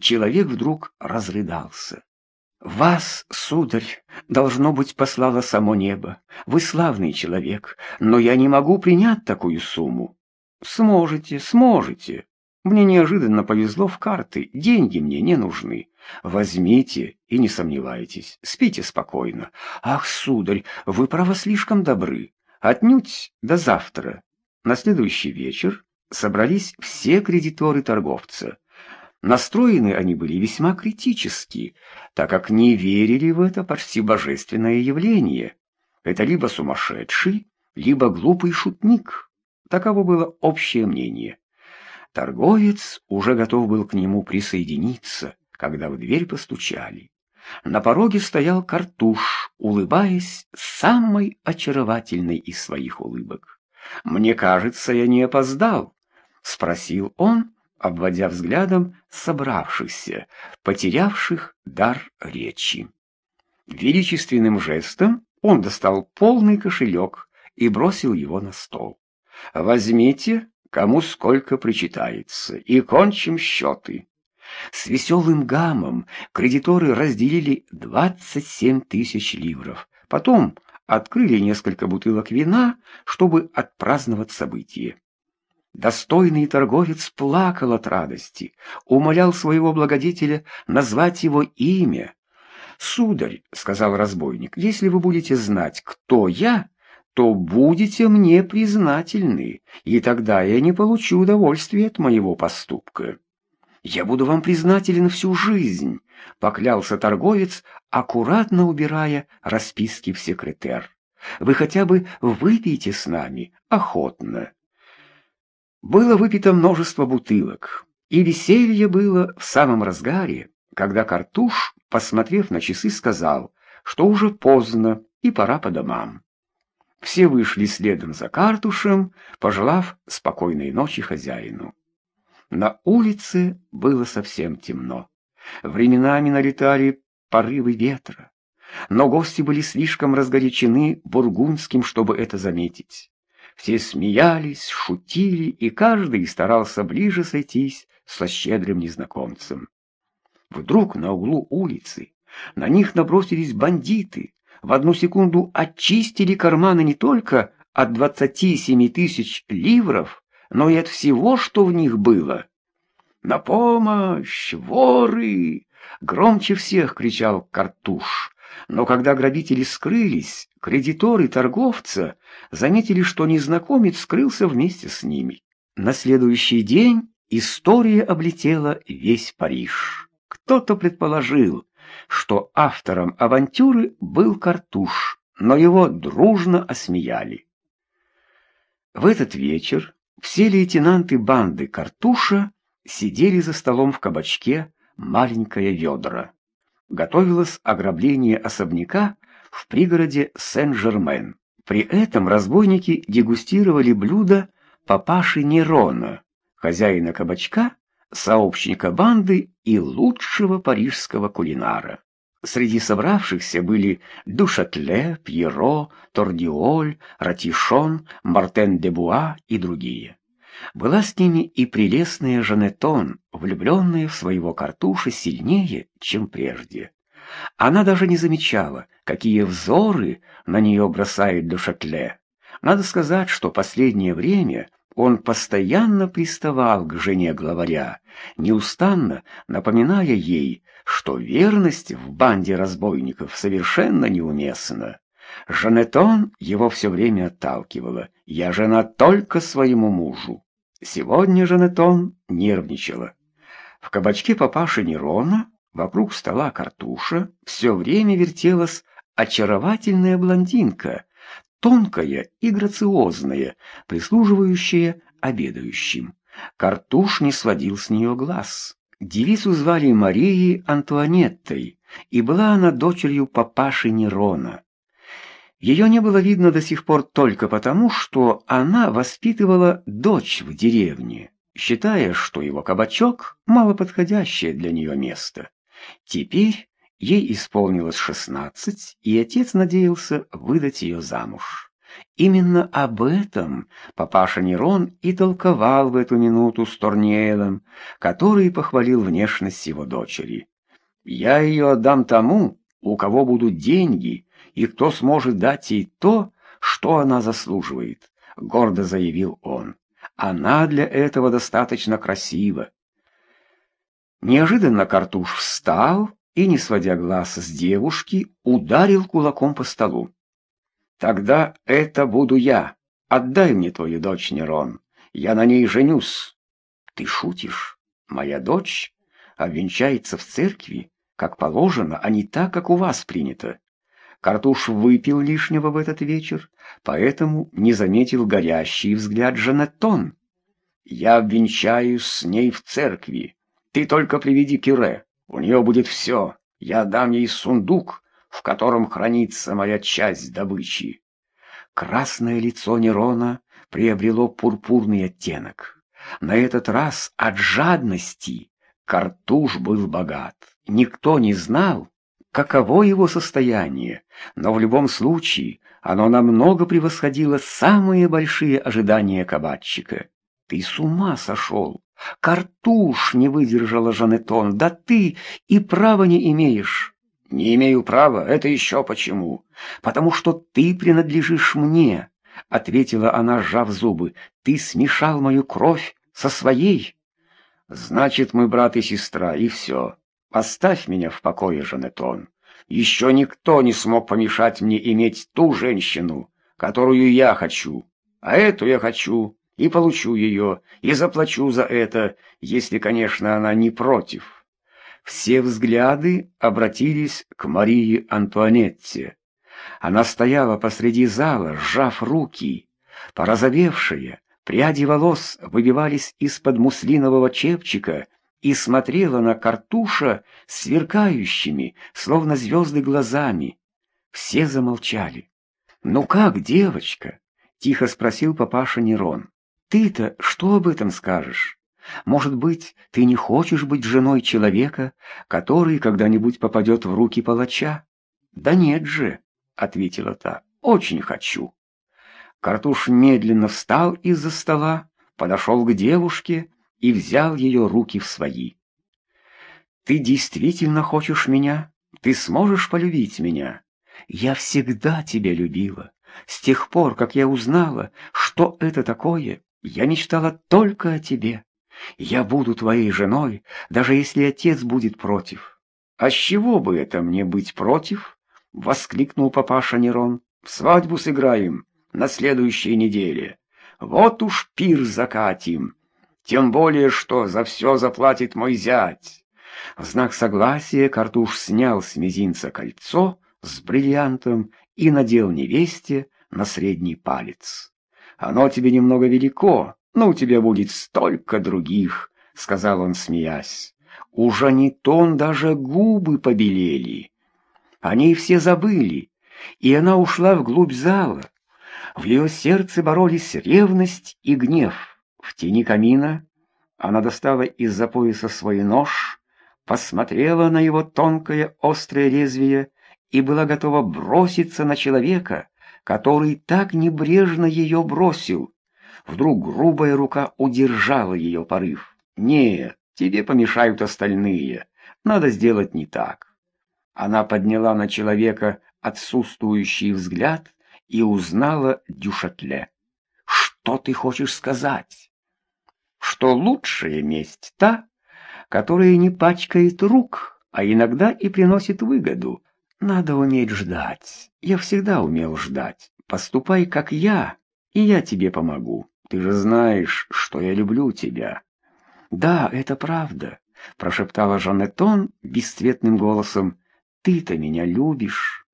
человек вдруг разрыдался. «Вас, сударь, должно быть, послало само небо. Вы славный человек, но я не могу принять такую сумму». «Сможете, сможете. Мне неожиданно повезло в карты, деньги мне не нужны. Возьмите и не сомневайтесь, спите спокойно. Ах, сударь, вы, право, слишком добры. Отнюдь до завтра». На следующий вечер собрались все кредиторы торговца. Настроены они были весьма критически, так как не верили в это почти божественное явление. Это либо сумасшедший, либо глупый шутник. Таково было общее мнение. Торговец уже готов был к нему присоединиться, когда в дверь постучали. На пороге стоял картуш, улыбаясь самой очаровательной из своих улыбок. «Мне кажется, я не опоздал», — спросил он, обводя взглядом собравшихся, потерявших дар речи. Величественным жестом он достал полный кошелек и бросил его на стол. «Возьмите, кому сколько причитается, и кончим счеты». С веселым гамом кредиторы разделили 27 тысяч ливров. Потом открыли несколько бутылок вина, чтобы отпраздновать событие. Достойный торговец плакал от радости, умолял своего благодетеля назвать его имя. «Сударь», — сказал разбойник, — «если вы будете знать, кто я, то будете мне признательны, и тогда я не получу удовольствия от моего поступка». «Я буду вам признателен всю жизнь», — поклялся торговец, аккуратно убирая расписки в секретер. «Вы хотя бы выпейте с нами охотно». Было выпито множество бутылок, и веселье было в самом разгаре, когда Картуш, посмотрев на часы, сказал, что уже поздно и пора по домам. Все вышли следом за Картушем, пожелав спокойной ночи хозяину. На улице было совсем темно. Временами налетали порывы ветра, но гости были слишком разгорячены бургундским, чтобы это заметить. Все смеялись, шутили, и каждый старался ближе сойтись со щедрым незнакомцем. Вдруг на углу улицы на них набросились бандиты, в одну секунду очистили карманы не только от двадцати семи тысяч ливров, но и от всего, что в них было. «На помощь! Воры!» — громче всех кричал Картуш. Но когда грабители скрылись, кредиторы торговца заметили, что незнакомец скрылся вместе с ними. На следующий день история облетела весь Париж. Кто-то предположил, что автором авантюры был Картуш, но его дружно осмеяли. В этот вечер все лейтенанты банды Картуша сидели за столом в кабачке «Маленькое ведро» готовилось ограбление особняка в пригороде Сен-Жермен. При этом разбойники дегустировали блюда папаши Нерона, хозяина кабачка, сообщника банды и лучшего парижского кулинара. Среди собравшихся были Душатле, Пьеро, Тордиоль, Ратишон, Мартен де Буа и другие. Была с ними и прелестная Жанетон, влюбленная в своего картуша сильнее, чем прежде. Она даже не замечала, какие взоры на нее бросает Душатле. Надо сказать, что последнее время он постоянно приставал к жене главаря, неустанно напоминая ей, что верность в банде разбойников совершенно неуместна. Жанетон его все время отталкивала. «Я жена только своему мужу». Сегодня же Нетон нервничала. В кабачке папаши Нерона, вокруг стола картуша, все время вертелась очаровательная блондинка, тонкая и грациозная, прислуживающая обедающим. Картуш не сводил с нее глаз. Девицу звали Марией Антуанеттой, и была она дочерью папаши Нерона. Ее не было видно до сих пор только потому, что она воспитывала дочь в деревне, считая, что его кабачок — малоподходящее для нее место. Теперь ей исполнилось шестнадцать, и отец надеялся выдать ее замуж. Именно об этом папаша Нерон и толковал в эту минуту с Торниэлем, который похвалил внешность его дочери. «Я ее отдам тому, у кого будут деньги, и кто сможет дать ей то, что она заслуживает», — гордо заявил он. «Она для этого достаточно красива». Неожиданно Картуш встал и, не сводя глаз с девушки, ударил кулаком по столу. Тогда это буду я. Отдай мне твою дочь, Нерон. Я на ней женюсь. Ты шутишь? Моя дочь обвенчается в церкви, как положено, а не так, как у вас принято. Картуш выпил лишнего в этот вечер, поэтому не заметил горящий взгляд Жанеттон. Я обвенчаюсь с ней в церкви. Ты только приведи Кире, у нее будет все. Я дам ей сундук, в котором хранится моя часть добычи. Красное лицо Нерона приобрело пурпурный оттенок. На этот раз от жадности Картуш был богат. Никто не знал, каково его состояние, но в любом случае оно намного превосходило самые большие ожидания кабачика. «Ты с ума сошел! Картуш!» — не выдержала Жанетон. «Да ты и права не имеешь!» «Не имею права, это еще почему?» «Потому что ты принадлежишь мне», — ответила она, сжав зубы. «Ты смешал мою кровь со своей». «Значит, мы брат и сестра, и все. Оставь меня в покое, Жанетон. Еще никто не смог помешать мне иметь ту женщину, которую я хочу. А эту я хочу, и получу ее, и заплачу за это, если, конечно, она не против». Все взгляды обратились к Марии Антуанетте. Она стояла посреди зала, сжав руки. Порозовевшие, пряди волос выбивались из-под муслинового чепчика и смотрела на картуша сверкающими, словно звезды, глазами. Все замолчали. «Ну как, девочка?» — тихо спросил папаша Нерон. «Ты-то что об этом скажешь?» Может быть, ты не хочешь быть женой человека, который когда-нибудь попадет в руки палача? Да нет же, ответила та, очень хочу. Картуш медленно встал из-за стола, подошел к девушке и взял ее руки в свои. Ты действительно хочешь меня? Ты сможешь полюбить меня? Я всегда тебя любила. С тех пор, как я узнала, что это такое, я мечтала только о тебе. Я буду твоей женой, даже если отец будет против. А с чего бы это мне быть против? Воскликнул папаша Нерон. Свадьбу сыграем на следующей неделе. Вот уж пир закатим. Тем более, что за все заплатит мой зять. В знак согласия Картуш снял с мизинца кольцо с бриллиантом и надел невесте на средний палец. Оно тебе немного велико, «Но у тебя будет столько других», — сказал он, смеясь. У Жанитон даже губы побелели. Они все забыли, и она ушла вглубь зала. В ее сердце боролись ревность и гнев. В тени камина она достала из-за пояса свой нож, посмотрела на его тонкое острое лезвие и была готова броситься на человека, который так небрежно ее бросил. Вдруг грубая рука удержала ее порыв. «Нет, тебе помешают остальные. Надо сделать не так». Она подняла на человека отсутствующий взгляд и узнала Дюшатле. «Что ты хочешь сказать?» «Что лучшая месть та, которая не пачкает рук, а иногда и приносит выгоду. Надо уметь ждать. Я всегда умел ждать. Поступай, как я, и я тебе помогу. Ты же знаешь, что я люблю тебя». «Да, это правда», — прошептала Жанетон бесцветным голосом. «Ты-то меня любишь».